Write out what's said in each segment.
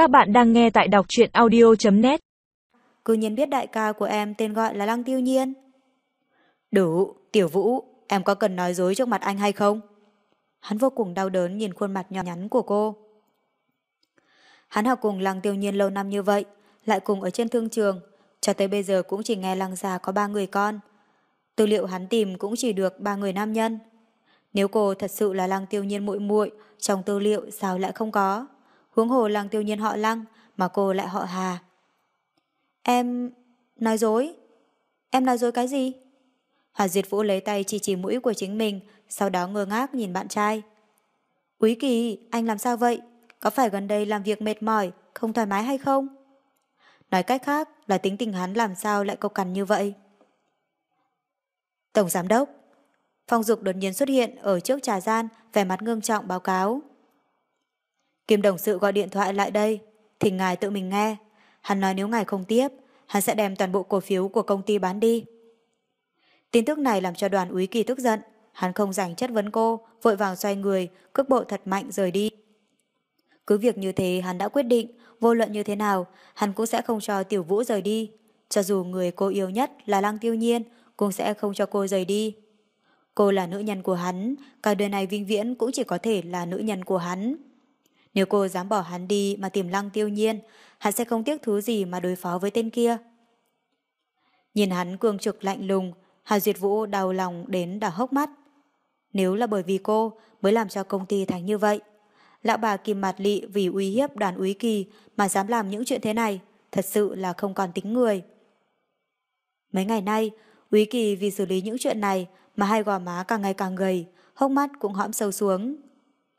Các bạn đang nghe tại đọc truyện audio.net Cư nhiên biết đại ca của em tên gọi là Lăng Tiêu Nhiên. Đủ, Tiểu Vũ, em có cần nói dối trước mặt anh hay không? Hắn vô cùng đau đớn nhìn khuôn mặt nhỏ nhắn của cô. Hắn học cùng Lăng Tiêu Nhiên lâu năm như vậy, lại cùng ở trên thương trường, cho tới bây giờ cũng chỉ nghe Lăng già có ba người con. Tư liệu hắn tìm cũng chỉ được ba người nam nhân. Nếu cô thật sự là Lăng Tiêu Nhiên muội muội, trong tư liệu sao lại không có? Huống hồ Lăng Tiêu Nhiên họ Lăng, mà cô lại họ Hà. Em... nói dối? Em nói dối cái gì? Hà Diệt Vũ lấy tay chỉ chỉ mũi của chính mình, sau đó ngơ ngác nhìn bạn trai. Quý kỳ, anh làm sao vậy? Có phải gần đây làm việc mệt mỏi, không thoải mái hay không? Nói cách khác là tính tình hắn làm sao lại cộc cằn như vậy? Tổng Giám Đốc Phong Dục đột nhiên xuất hiện ở trước trà gian, vẻ mặt ngương trọng báo cáo. Kim đồng sự gọi điện thoại lại đây, thì ngài tự mình nghe. Hắn nói nếu ngài không tiếp, hắn sẽ đem toàn bộ cổ phiếu của công ty bán đi. Tin tức này làm cho đoàn úy kỳ tức giận. Hắn không dành chất vấn cô, vội vàng xoay người, cước bộ thật mạnh rời đi. Cứ việc như thế hắn đã quyết định, vô luận như thế nào, hắn cũng sẽ không cho tiểu vũ rời đi. Cho dù người cô yêu nhất là lăng tiêu nhiên, cũng sẽ không cho cô rời đi. Cô là nữ nhân của hắn, cả đời này vinh viễn cũng chỉ có thể là nữ nhân của hắn. Nếu cô dám bỏ hắn đi mà tìm lăng tiêu nhiên, hắn sẽ không tiếc thứ gì mà đối phó với tên kia. Nhìn hắn cường trực lạnh lùng, Hà Duyệt Vũ đau lòng đến đỏ hốc mắt. Nếu là bởi vì cô mới làm cho công ty thành như vậy, lão bà Kim Mạt Lị vì uy hiếp đoàn úy kỳ mà dám làm những chuyện thế này, thật sự là không còn tính người. Mấy ngày nay, úy kỳ vì xử lý những chuyện này mà hai gò má càng ngày càng gầy, hốc mắt cũng hõm sâu xuống.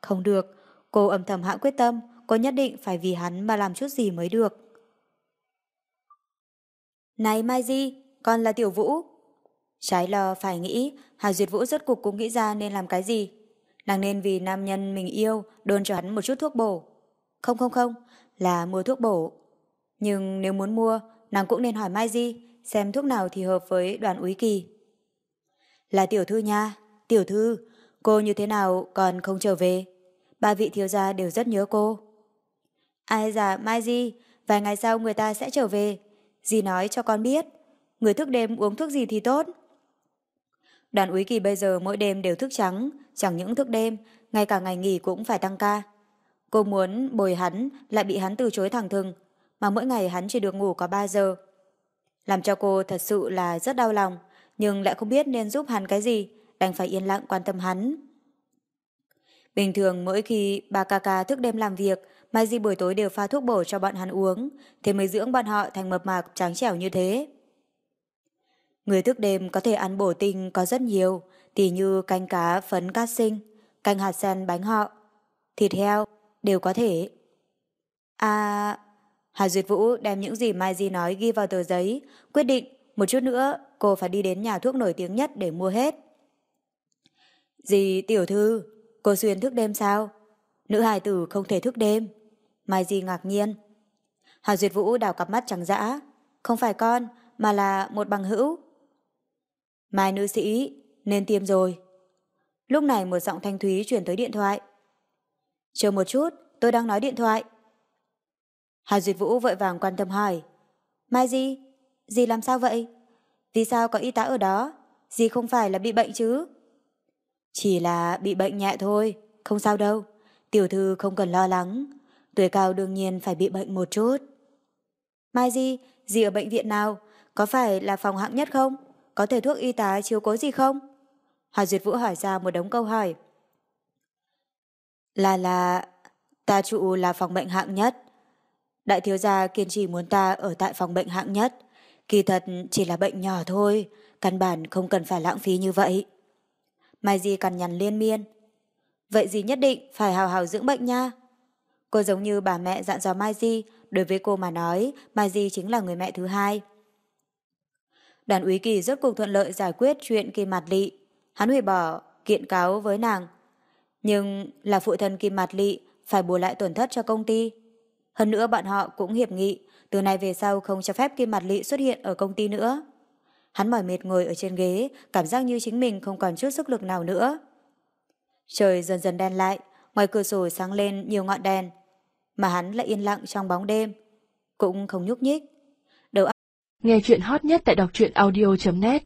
Không được, cô âm thầm hạ quyết tâm, cô nhất định phải vì hắn mà làm chút gì mới được. Này Mai Di, con là Tiểu Vũ. Trái lo phải nghĩ, Hà Duyệt Vũ rốt cục cũng nghĩ ra nên làm cái gì. Nàng nên vì nam nhân mình yêu đôn cho hắn một chút thuốc bổ. Không không không, là mua thuốc bổ. Nhưng nếu muốn mua, nàng cũng nên hỏi Mai Di xem thuốc nào thì hợp với đoàn úy kỳ. Là tiểu thư nha, tiểu thư, cô như thế nào còn không trở về? Ba vị thiếu gia đều rất nhớ cô. Ai già Mai Di, vài ngày sau người ta sẽ trở về. Dì nói cho con biết, người thức đêm uống thuốc gì thì tốt. Đoàn úy kỳ bây giờ mỗi đêm đều thức trắng, chẳng những thức đêm, ngay cả ngày nghỉ cũng phải tăng ca. Cô muốn bồi hắn lại bị hắn từ chối thẳng thừng, mà mỗi ngày hắn chỉ được ngủ có 3 giờ. Làm cho cô thật sự là rất đau lòng, nhưng lại không biết nên giúp hắn cái gì, đành phải yên lặng quan tâm hắn. Bình thường mỗi khi bà ca ca thức đêm làm việc, Mai Di buổi tối đều pha thuốc bổ cho bọn hắn uống, thế mới dưỡng bọn họ thành mập mạc trắng trẻo như thế. Người thức đêm có thể ăn bổ tinh có rất nhiều, tỉ như canh cá phấn cát sinh, canh hạt sen bánh họ, thịt heo, đều có thể. À... Hà Duyệt Vũ đem những gì Mai Di nói ghi vào tờ giấy, quyết định một chút nữa cô phải đi đến nhà thuốc nổi tiếng nhất để mua hết. Dì tiểu thư, cô xuyên thức đêm sao? Nữ hài tử không thể thức đêm. Mai Di ngạc nhiên. Hà Duyệt Vũ đảo cặp mắt trắng dã. Không phải con, mà là một bằng hữu. Mai nữ sĩ, nên tiêm rồi. Lúc này một giọng thanh thúy chuyển tới điện thoại. Chờ một chút, tôi đang nói điện thoại. Hà Duyệt Vũ vội vàng quan tâm hỏi. Mai Di, Di làm sao vậy? Vì sao có y tá ở đó? Di không phải là bị bệnh chứ? Chỉ là bị bệnh nhẹ thôi, không sao đâu. Tiểu thư không cần lo lắng. Tuổi cao đương nhiên phải bị bệnh một chút. Mai Di, gì ở bệnh viện nào? Có phải là phòng hạng nhất không? Có thể thuốc y tá chiếu cố gì không? Hà Duyệt Vũ hỏi ra một đống câu hỏi. Là là... Ta trụ là phòng bệnh hạng nhất. Đại thiếu gia kiên trì muốn ta ở tại phòng bệnh hạng nhất. Kỳ thật chỉ là bệnh nhỏ thôi, căn bản không cần phải lãng phí như vậy. Mai Di cằn nhằn liên miên. Vậy gì nhất định phải hào hào dưỡng bệnh nha. Cô giống như bà mẹ dặn dò Mai Di, đối với cô mà nói, Mai Di chính là người mẹ thứ hai. Đoàn úy kỳ rất cuộc thuận lợi giải quyết chuyện Kim Mạt Lị. Hắn hủy bỏ kiện cáo với nàng. Nhưng là phụ thân Kim Mạt Lị phải bù lại tổn thất cho công ty. Hơn nữa bọn họ cũng hiệp nghị từ nay về sau không cho phép Kim Mạt Lị xuất hiện ở công ty nữa. Hắn mỏi mệt ngồi ở trên ghế, cảm giác như chính mình không còn chút sức lực nào nữa. Trời dần dần đen lại, ngoài cửa sổ sáng lên nhiều ngọn đèn. mà hắn lại yên lặng trong bóng đêm, cũng không nhúc nhích. Đầu Nghe chuyện hot nhất tại đọc truyện audio.net